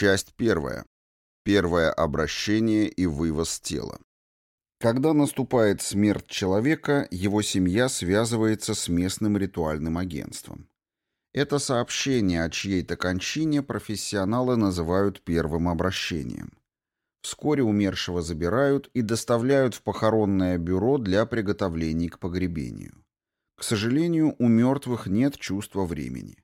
Часть первая. Первое обращение и вывоз тела. Когда наступает смерть человека, его семья связывается с местным ритуальным агентством. Это сообщение о чьей-то кончине профессионалы называют первым обращением. Вскоре умершего забирают и доставляют в похоронное бюро для приготовлений к погребению. К сожалению, у мертвых нет чувства времени.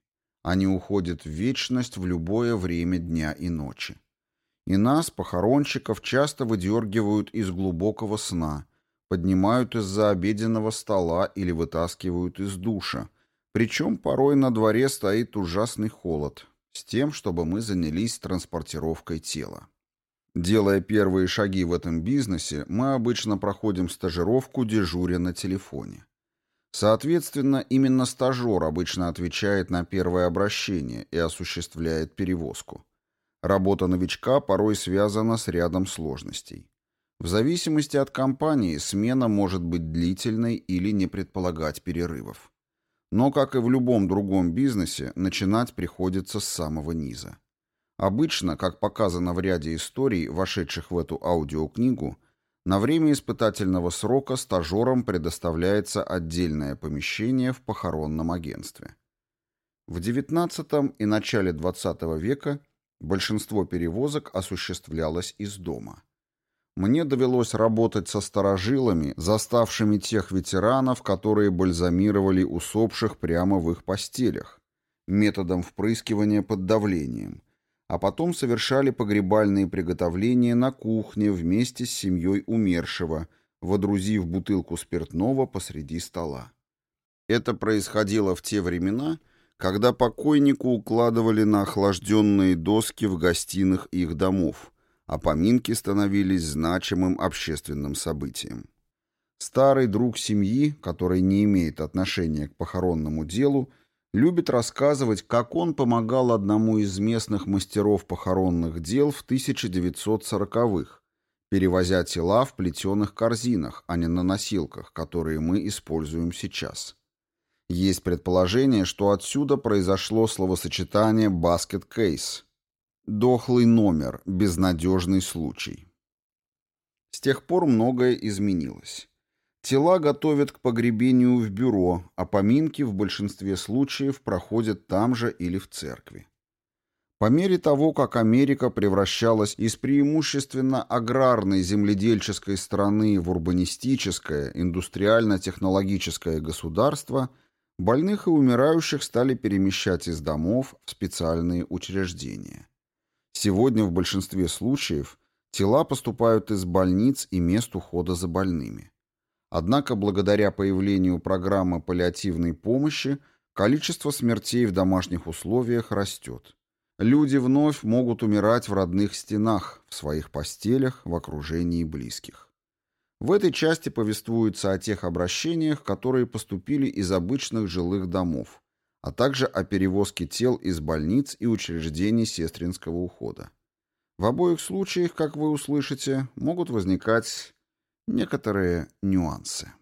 Они уходят в вечность в любое время дня и ночи. И нас, похоронщиков, часто выдергивают из глубокого сна, поднимают из-за обеденного стола или вытаскивают из душа, причем порой на дворе стоит ужасный холод, с тем, чтобы мы занялись транспортировкой тела. Делая первые шаги в этом бизнесе, мы обычно проходим стажировку дежуря на телефоне. Соответственно, именно стажер обычно отвечает на первое обращение и осуществляет перевозку. Работа новичка порой связана с рядом сложностей. В зависимости от компании смена может быть длительной или не предполагать перерывов. Но, как и в любом другом бизнесе, начинать приходится с самого низа. Обычно, как показано в ряде историй, вошедших в эту аудиокнигу, на время испытательного срока стажерам предоставляется отдельное помещение в похоронном агентстве. В XIX и начале XX века большинство перевозок осуществлялось из дома. Мне довелось работать со старожилами, заставшими тех ветеранов, которые бальзамировали усопших прямо в их постелях, методом впрыскивания под давлением – а потом совершали погребальные приготовления на кухне вместе с семьей умершего, водрузив бутылку спиртного посреди стола. Это происходило в те времена, когда покойнику укладывали на охлажденные доски в гостиных их домов, а поминки становились значимым общественным событием. Старый друг семьи, который не имеет отношения к похоронному делу, любит рассказывать, как он помогал одному из местных мастеров похоронных дел в 1940-х, перевозя тела в плетеных корзинах, а не на носилках, которые мы используем сейчас. Есть предположение, что отсюда произошло словосочетание «basket case» – «дохлый номер», «безнадежный случай». С тех пор многое изменилось. Тела готовят к погребению в бюро, а поминки в большинстве случаев проходят там же или в церкви. По мере того, как Америка превращалась из преимущественно аграрной земледельческой страны в урбанистическое, индустриально-технологическое государство, больных и умирающих стали перемещать из домов в специальные учреждения. Сегодня в большинстве случаев тела поступают из больниц и мест ухода за больными. Однако благодаря появлению программы паллиативной помощи количество смертей в домашних условиях растет. Люди вновь могут умирать в родных стенах, в своих постелях, в окружении близких. В этой части повествуется о тех обращениях, которые поступили из обычных жилых домов, а также о перевозке тел из больниц и учреждений сестринского ухода. В обоих случаях, как вы услышите, могут возникать некоторые нюансы.